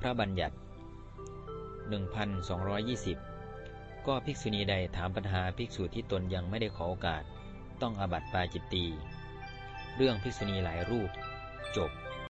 พระบัญญัติ 1220 ก็ภิกษุณีใดถามปัญหาภิกษุที่ตนยังไม่ได้ขอโอกาส ต้องอาบัติปาจิตตี เรื่องภิกษุณีหลายรูป จบ